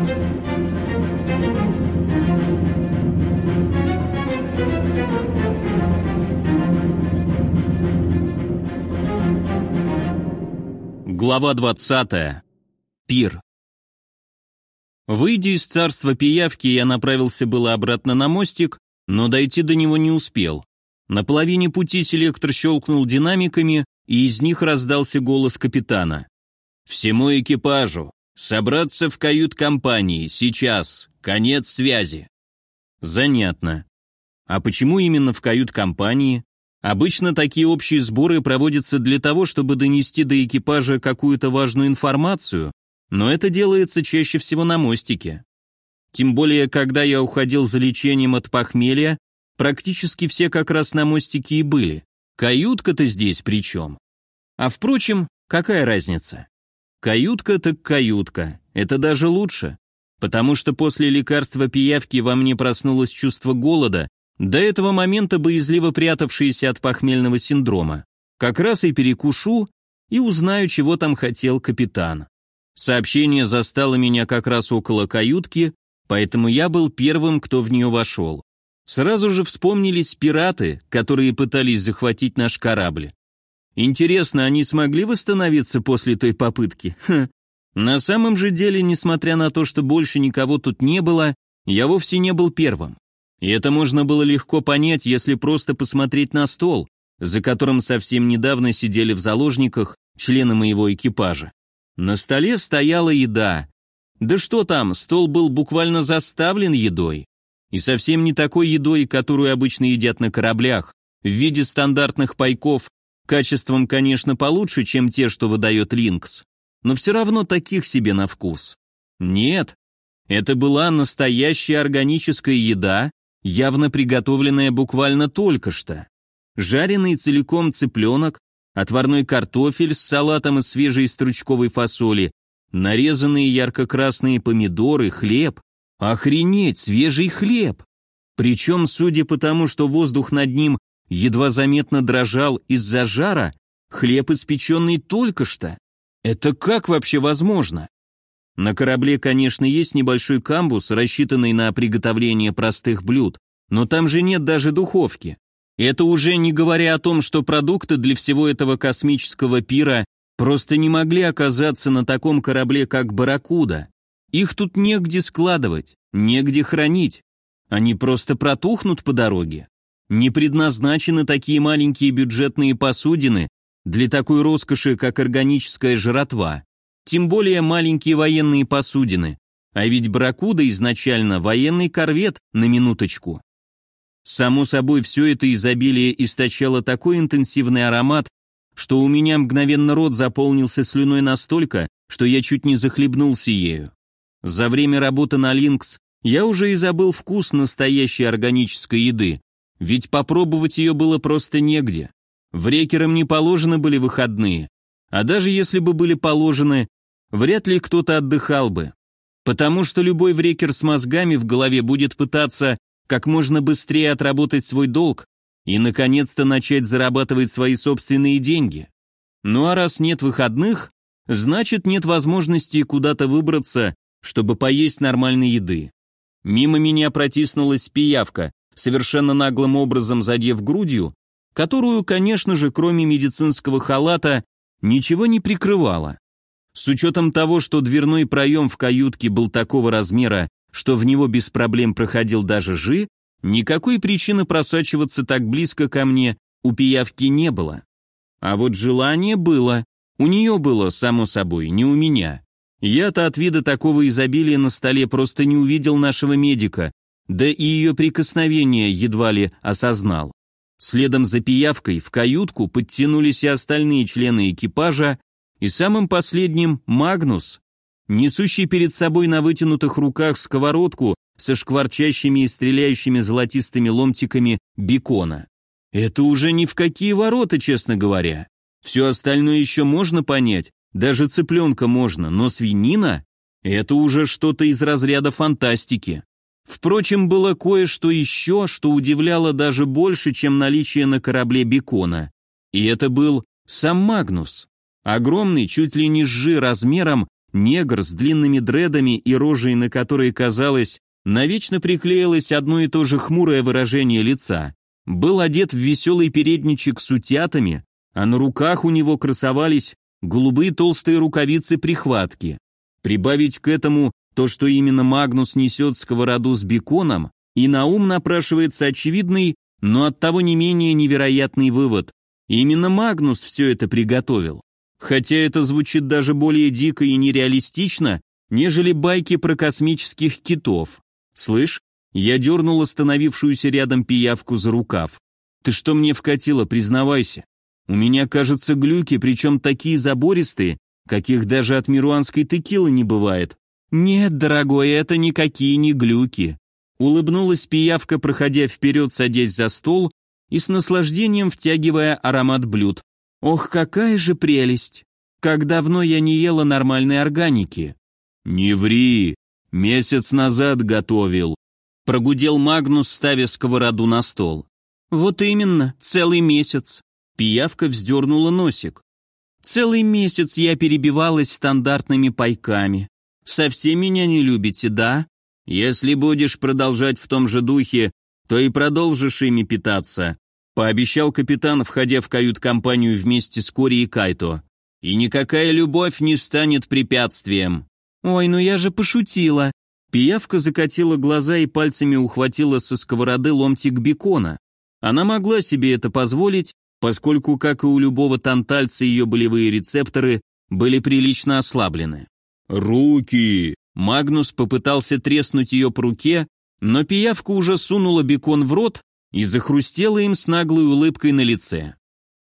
Глава 20. Пир. Выйдя из царства пиявки, я направился было обратно на мостик, но дойти до него не успел. На половине пути селектор щелкнул динамиками, и из них раздался голос капитана. «Всему экипажу! Собраться в кают-компании! Сейчас! Конец связи!» Занятно. А почему именно в кают-компании? Обычно такие общие сборы проводятся для того, чтобы донести до экипажа какую-то важную информацию, но это делается чаще всего на мостике. Тем более, когда я уходил за лечением от похмелья, практически все как раз на мостике и были. Каютка-то здесь при чем? А впрочем, какая разница? Каютка так каютка, это даже лучше, потому что после лекарства пиявки во мне проснулось чувство голода, до этого момента боязливо прятавшиеся от похмельного синдрома. Как раз и перекушу, и узнаю, чего там хотел капитан. Сообщение застало меня как раз около каютки, поэтому я был первым, кто в нее вошел. Сразу же вспомнились пираты, которые пытались захватить наш корабль. Интересно, они смогли восстановиться после той попытки? Хм. На самом же деле, несмотря на то, что больше никого тут не было, я вовсе не был первым. И это можно было легко понять, если просто посмотреть на стол, за которым совсем недавно сидели в заложниках члены моего экипажа. На столе стояла еда. Да что там, стол был буквально заставлен едой. И совсем не такой едой, которую обычно едят на кораблях, в виде стандартных пайков, качеством, конечно, получше, чем те, что выдает Линкс, но все равно таких себе на вкус. Нет, это была настоящая органическая еда, явно приготовленная буквально только что. Жареный целиком цыпленок, отварной картофель с салатом из свежей стручковой фасоли, нарезанные ярко-красные помидоры, хлеб. Охренеть, свежий хлеб! Причем, судя по тому, что воздух над ним едва заметно дрожал из-за жара, хлеб испеченный только что. Это как вообще возможно? На корабле, конечно, есть небольшой камбус, рассчитанный на приготовление простых блюд, но там же нет даже духовки. Это уже не говоря о том, что продукты для всего этого космического пира просто не могли оказаться на таком корабле, как «Барракуда». Их тут негде складывать, негде хранить. Они просто протухнут по дороге. Не предназначены такие маленькие бюджетные посудины для такой роскоши, как органическая жратва. Тем более маленькие военные посудины. А ведь «Барракуда» изначально военный корвет на минуточку. Само собой, все это изобилие источало такой интенсивный аромат, что у меня мгновенно рот заполнился слюной настолько, что я чуть не захлебнулся ею. За время работы на Линкс я уже и забыл вкус настоящей органической еды, ведь попробовать ее было просто негде. В рекерам не положены были выходные, а даже если бы были положены, вряд ли кто-то отдыхал бы. Потому что любой врекер с мозгами в голове будет пытаться как можно быстрее отработать свой долг и, наконец-то, начать зарабатывать свои собственные деньги. Ну а раз нет выходных, значит нет возможности куда-то выбраться, чтобы поесть нормальной еды. Мимо меня протиснулась пиявка, совершенно наглым образом задев грудью, которую, конечно же, кроме медицинского халата, ничего не прикрывала. С учетом того, что дверной проем в каютке был такого размера, что в него без проблем проходил даже Жи, никакой причины просачиваться так близко ко мне у пиявки не было. А вот желание было. У нее было, само собой, не у меня. Я-то от вида такого изобилия на столе просто не увидел нашего медика, да и ее прикосновение едва ли осознал. Следом за пиявкой в каютку подтянулись и остальные члены экипажа, и самым последним Магнус, несущий перед собой на вытянутых руках сковородку со шкварчащими и стреляющими золотистыми ломтиками бекона. Это уже ни в какие ворота, честно говоря. Все остальное еще можно понять, даже цыпленка можно, но свинина — это уже что-то из разряда фантастики. Впрочем, было кое-что еще, что удивляло даже больше, чем наличие на корабле бекона. И это был сам Магнус. Огромный, чуть ли не жи размером, негр с длинными дредами и рожей, на которой, казалось, навечно приклеилось одно и то же хмурое выражение лица, был одет в веселый передничек с утятами, а на руках у него красовались голубые толстые рукавицы-прихватки. Прибавить к этому то, что именно Магнус несет сковороду с беконом, и на ум напрашивается очевидный, но оттого не менее невероятный вывод. Именно Магнус все это приготовил. Хотя это звучит даже более дико и нереалистично, нежели байки про космических китов. Слышь, я дернул остановившуюся рядом пиявку за рукав. Ты что мне вкатила, признавайся. У меня, кажется, глюки, причем такие забористые, каких даже от мируанской текилы не бывает. Нет, дорогой, это никакие не глюки. Улыбнулась пиявка, проходя вперед, садясь за стол и с наслаждением втягивая аромат блюд. Ох, какая же прелесть! Как давно я не ела нормальной органики. Не ври, месяц назад готовил. Прогудел Магнус, ставя сковороду на стол. Вот именно, целый месяц. Пиявка вздернула носик. Целый месяц я перебивалась стандартными пайками. Совсем меня не любите, да? Если будешь продолжать в том же духе, то и продолжишь ими питаться», пообещал капитан, входя в кают-компанию вместе с Кори и Кайто. «И никакая любовь не станет препятствием». «Ой, ну я же пошутила». Пиявка закатила глаза и пальцами ухватила со сковороды ломтик бекона. Она могла себе это позволить, поскольку, как и у любого тантальца, ее болевые рецепторы были прилично ослаблены. «Руки!» Магнус попытался треснуть ее по руке, но пиявка уже сунула бекон в рот и захрустела им с наглой улыбкой на лице.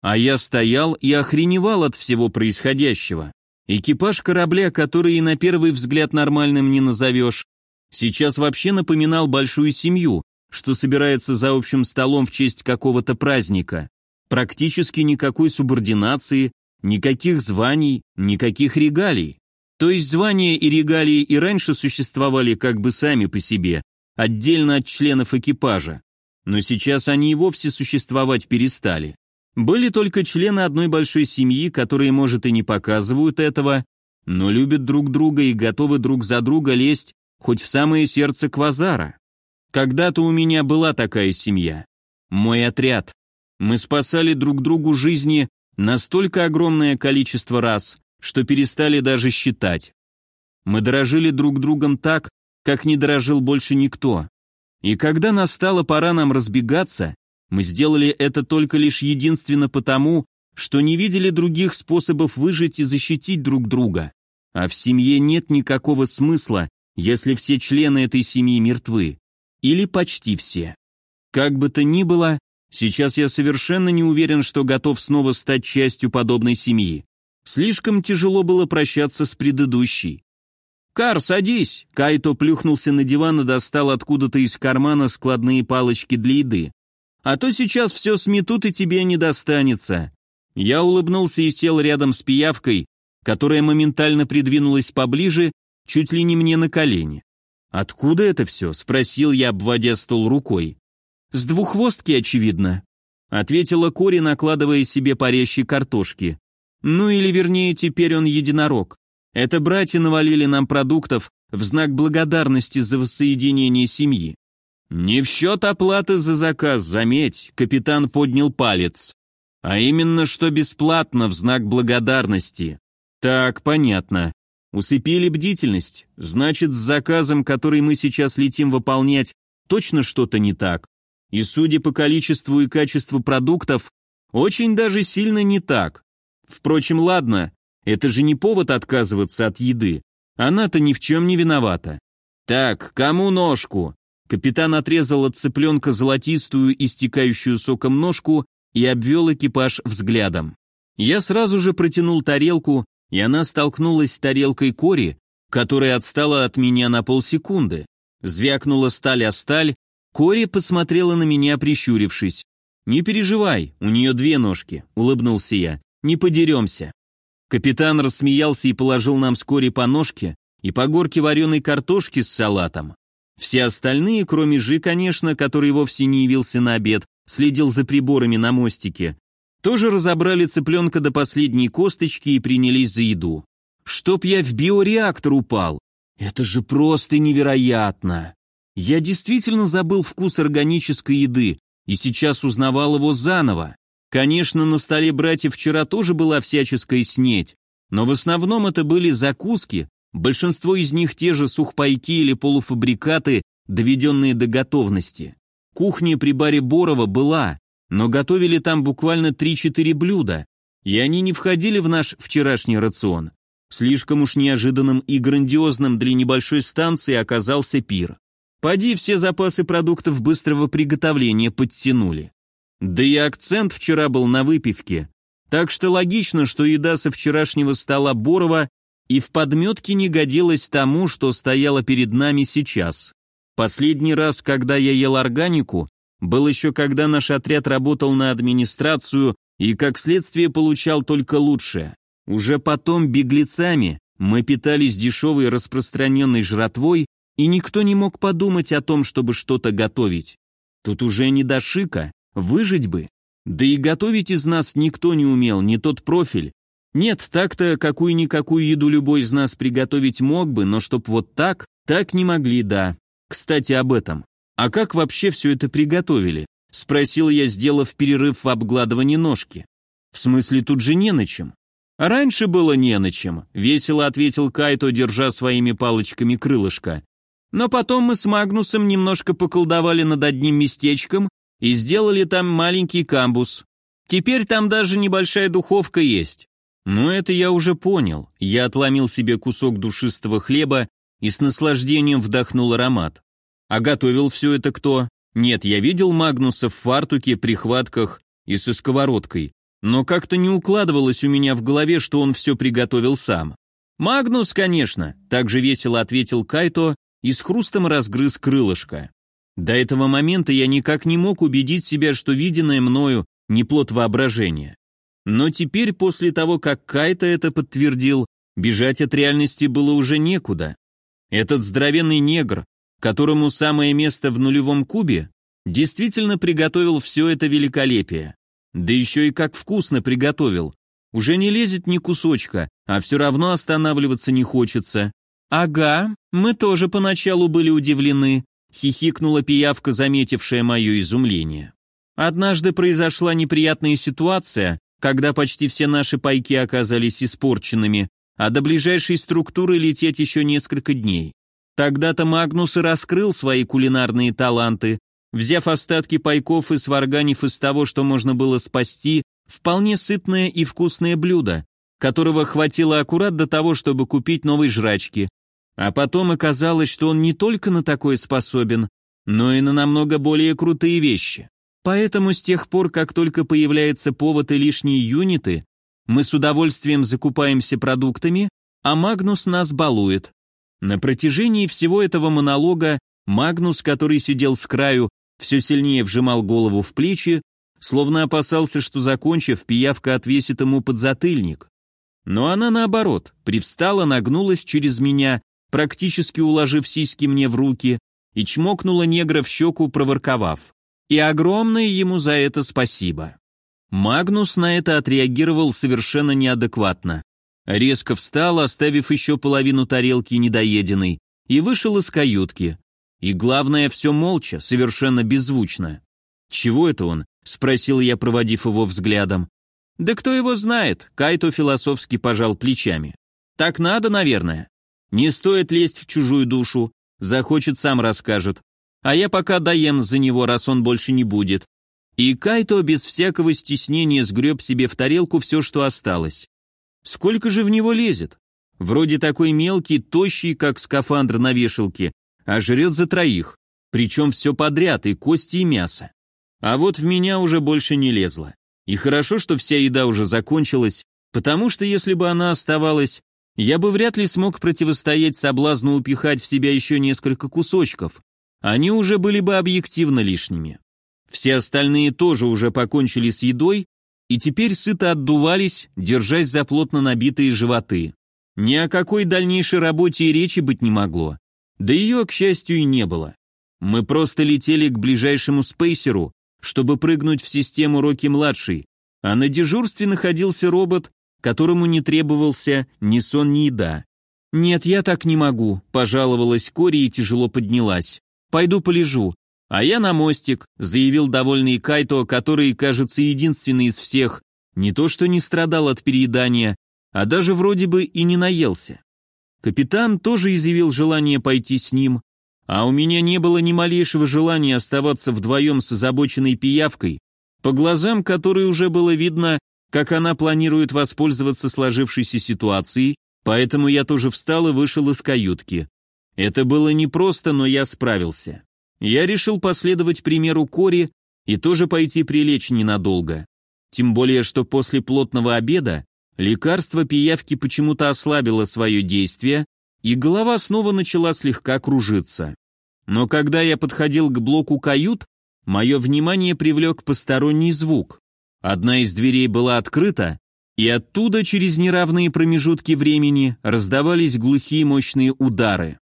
А я стоял и охреневал от всего происходящего. Экипаж корабля, который и на первый взгляд нормальным не назовешь, сейчас вообще напоминал большую семью, что собирается за общим столом в честь какого-то праздника. Практически никакой субординации, никаких званий, никаких регалий. То есть звания и регалии и раньше существовали как бы сами по себе, отдельно от членов экипажа. Но сейчас они и вовсе существовать перестали. Были только члены одной большой семьи, которые, может, и не показывают этого, но любят друг друга и готовы друг за друга лезть хоть в самое сердце квазара. Когда-то у меня была такая семья. Мой отряд. Мы спасали друг другу жизни настолько огромное количество раз, что перестали даже считать. Мы дорожили друг другом так, как не дорожил больше никто. И когда настала пора нам разбегаться, мы сделали это только лишь единственно потому, что не видели других способов выжить и защитить друг друга. А в семье нет никакого смысла, если все члены этой семьи мертвы. Или почти все. Как бы то ни было, сейчас я совершенно не уверен, что готов снова стать частью подобной семьи. Слишком тяжело было прощаться с предыдущей. «Кар, садись!» Кайто плюхнулся на диван и достал откуда-то из кармана складные палочки для еды. «А то сейчас все сметут и тебе не достанется». Я улыбнулся и сел рядом с пиявкой, которая моментально придвинулась поближе, чуть ли не мне на колени. «Откуда это все?» — спросил я, обводя стол рукой. «С двуххвостки, очевидно», — ответила Кори, накладывая себе порещи картошки. Ну или вернее, теперь он единорог. Это братья навалили нам продуктов в знак благодарности за воссоединение семьи. Не в счет оплаты за заказ, заметь, капитан поднял палец. А именно, что бесплатно в знак благодарности. Так, понятно. Усыпили бдительность. Значит, с заказом, который мы сейчас летим выполнять, точно что-то не так. И судя по количеству и качеству продуктов, очень даже сильно не так. Впрочем, ладно, это же не повод отказываться от еды. Она-то ни в чем не виновата. Так, кому ножку? Капитан отрезал от цыпленка золотистую, истекающую соком ножку и обвел экипаж взглядом. Я сразу же протянул тарелку, и она столкнулась с тарелкой Кори, которая отстала от меня на полсекунды. Звякнула сталь о сталь, Кори посмотрела на меня, прищурившись. «Не переживай, у нее две ножки», — улыбнулся я не подеремся». Капитан рассмеялся и положил нам вскоре по ножке и по горке вареной картошки с салатом. Все остальные, кроме Жи, конечно, который вовсе не явился на обед, следил за приборами на мостике, тоже разобрали цыпленка до последней косточки и принялись за еду. Чтоб я в биореактор упал. Это же просто невероятно. Я действительно забыл вкус органической еды и сейчас узнавал его заново. Конечно, на столе братьев вчера тоже была всяческая снеть, но в основном это были закуски, большинство из них те же сухпайки или полуфабрикаты, доведенные до готовности. Кухня при баре Борова была, но готовили там буквально 3-4 блюда, и они не входили в наш вчерашний рацион. Слишком уж неожиданным и грандиозным для небольшой станции оказался пир. Поди все запасы продуктов быстрого приготовления подтянули. Да и акцент вчера был на выпивке. Так что логично, что еда со вчерашнего стола Борова и в подметке не годилась тому, что стояло перед нами сейчас. Последний раз, когда я ел органику, был еще когда наш отряд работал на администрацию и, как следствие, получал только лучшее. Уже потом беглецами мы питались дешевой распространенной жратвой, и никто не мог подумать о том, чтобы что-то готовить. Тут уже не до шика, выжить бы. Да и готовить из нас никто не умел, не тот профиль. Нет, так-то какую-никакую еду любой из нас приготовить мог бы, но чтоб вот так, так не могли, да. Кстати, об этом. А как вообще все это приготовили? Спросил я, сделав перерыв в обгладывании ножки. В смысле, тут же не на чем. «Раньше было не на чем», — весело ответил Кайто, держа своими палочками крылышко. «Но потом мы с Магнусом немножко поколдовали над одним местечком и сделали там маленький камбус. Теперь там даже небольшая духовка есть». «Ну, это я уже понял». Я отломил себе кусок душистого хлеба и с наслаждением вдохнул аромат. А готовил все это кто? Нет, я видел Магнуса в фартуке, прихватках и со сковородкой но как-то не укладывалось у меня в голове, что он все приготовил сам. «Магнус, конечно», — также весело ответил Кайто и с хрустом разгрыз крылышко. До этого момента я никак не мог убедить себя, что виденное мною не плод воображения. Но теперь, после того, как Кайто это подтвердил, бежать от реальности было уже некуда. Этот здоровенный негр, которому самое место в нулевом кубе, действительно приготовил все это великолепие. Да еще и как вкусно приготовил. Уже не лезет ни кусочка, а все равно останавливаться не хочется. Ага, мы тоже поначалу были удивлены, хихикнула пиявка, заметившая мое изумление. Однажды произошла неприятная ситуация, когда почти все наши пайки оказались испорченными, а до ближайшей структуры лететь еще несколько дней. Тогда-то Магнус и раскрыл свои кулинарные таланты, взяв остатки пайков и сварганив из того, что можно было спасти, вполне сытное и вкусное блюдо, которого хватило аккурат до того, чтобы купить новые жрачки. А потом оказалось, что он не только на такое способен, но и на намного более крутые вещи. Поэтому с тех пор, как только появляется повод и лишние юниты, мы с удовольствием закупаемся продуктами, а Магнус нас балует. На протяжении всего этого монолога Магнус, который сидел с краю, все сильнее вжимал голову в плечи, словно опасался, что, закончив, пиявка отвесит ему подзатыльник. Но она, наоборот, привстала, нагнулась через меня, практически уложив сиськи мне в руки, и чмокнула негра в щеку, проворковав. И огромное ему за это спасибо. Магнус на это отреагировал совершенно неадекватно. Резко встал, оставив еще половину тарелки недоеденной, и вышел из каютки. И главное, все молча, совершенно беззвучно. «Чего это он?» — спросил я, проводив его взглядом. «Да кто его знает?» — Кайто философски пожал плечами. «Так надо, наверное. Не стоит лезть в чужую душу. Захочет, сам расскажет. А я пока доем за него, раз он больше не будет». И Кайто без всякого стеснения сгреб себе в тарелку все, что осталось. Сколько же в него лезет? Вроде такой мелкий, тощий, как скафандр на вешалке, а жрет за троих, причем все подряд, и кости, и мясо. А вот в меня уже больше не лезло. И хорошо, что вся еда уже закончилась, потому что если бы она оставалась, я бы вряд ли смог противостоять соблазну упихать в себя еще несколько кусочков. Они уже были бы объективно лишними. Все остальные тоже уже покончили с едой и теперь сыто отдувались, держась за плотно набитые животы. Ни о какой дальнейшей работе и речи быть не могло. Да ее, к счастью, и не было. Мы просто летели к ближайшему спейсеру, чтобы прыгнуть в систему Рокки-младший, а на дежурстве находился робот, которому не требовался ни сон, ни еда. «Нет, я так не могу», — пожаловалась Кори и тяжело поднялась. «Пойду полежу». «А я на мостик», — заявил довольный Кайто, который, кажется, единственный из всех, не то что не страдал от переедания, а даже вроде бы и не наелся. Капитан тоже изъявил желание пойти с ним, а у меня не было ни малейшего желания оставаться вдвоем с озабоченной пиявкой, по глазам которой уже было видно, как она планирует воспользоваться сложившейся ситуацией, поэтому я тоже встал и вышел из каютки. Это было непросто, но я справился. Я решил последовать примеру Кори и тоже пойти прилечь ненадолго. Тем более, что после плотного обеда лекарство пиявки почему-то ослабило свое действие, и голова снова начала слегка кружиться. Но когда я подходил к блоку кают, мое внимание привлек посторонний звук. Одна из дверей была открыта, и оттуда через неравные промежутки времени раздавались глухие мощные удары.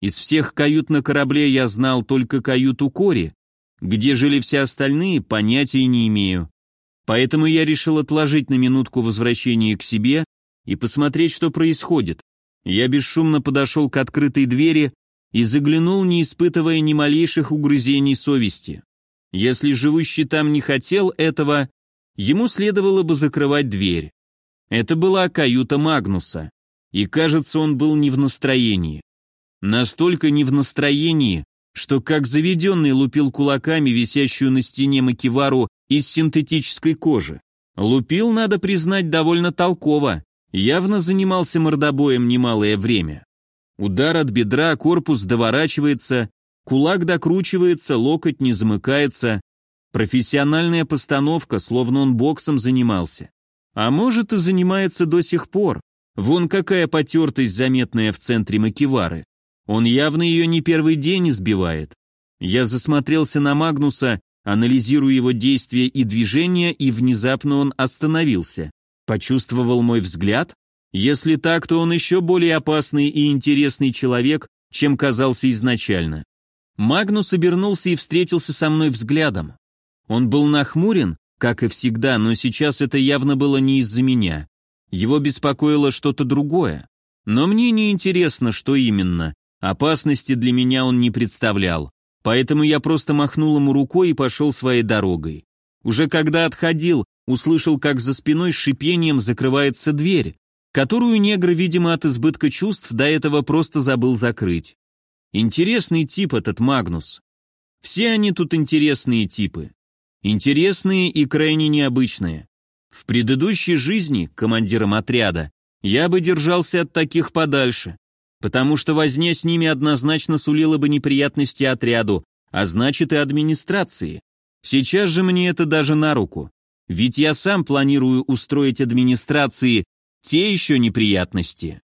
Из всех кают на корабле я знал только каюту Кори, где жили все остальные, понятия не имею. Поэтому я решил отложить на минутку возвращение к себе и посмотреть, что происходит. Я бесшумно подошел к открытой двери и заглянул, не испытывая ни малейших угрызений совести. Если живущий там не хотел этого, ему следовало бы закрывать дверь. Это была каюта Магнуса, и, кажется, он был не в настроении. Настолько не в настроении, что как заведенный лупил кулаками висящую на стене макивару из синтетической кожи. Лупил, надо признать, довольно толково, явно занимался мордобоем немалое время. Удар от бедра, корпус доворачивается, кулак докручивается, локоть не замыкается. Профессиональная постановка, словно он боксом занимался. А может и занимается до сих пор. Вон какая потертость заметная в центре макивары. Он явно ее не первый день избивает. Я засмотрелся на Магнуса, анализируя его действия и движения, и внезапно он остановился. Почувствовал мой взгляд? Если так, то он еще более опасный и интересный человек, чем казался изначально. Магнус обернулся и встретился со мной взглядом. Он был нахмурен, как и всегда, но сейчас это явно было не из-за меня. Его беспокоило что-то другое. Но мне не интересно, что именно. Опасности для меня он не представлял. Поэтому я просто махнул ему рукой и пошел своей дорогой. Уже когда отходил, услышал, как за спиной с шипением закрывается дверь, которую негр, видимо, от избытка чувств до этого просто забыл закрыть. Интересный тип этот Магнус. Все они тут интересные типы. Интересные и крайне необычные. В предыдущей жизни, командиром отряда, я бы держался от таких подальше, потому что возня с ними однозначно сулила бы неприятности отряду, а значит и администрации. Сейчас же мне это даже на руку. Ведь я сам планирую устроить администрации те еще неприятности.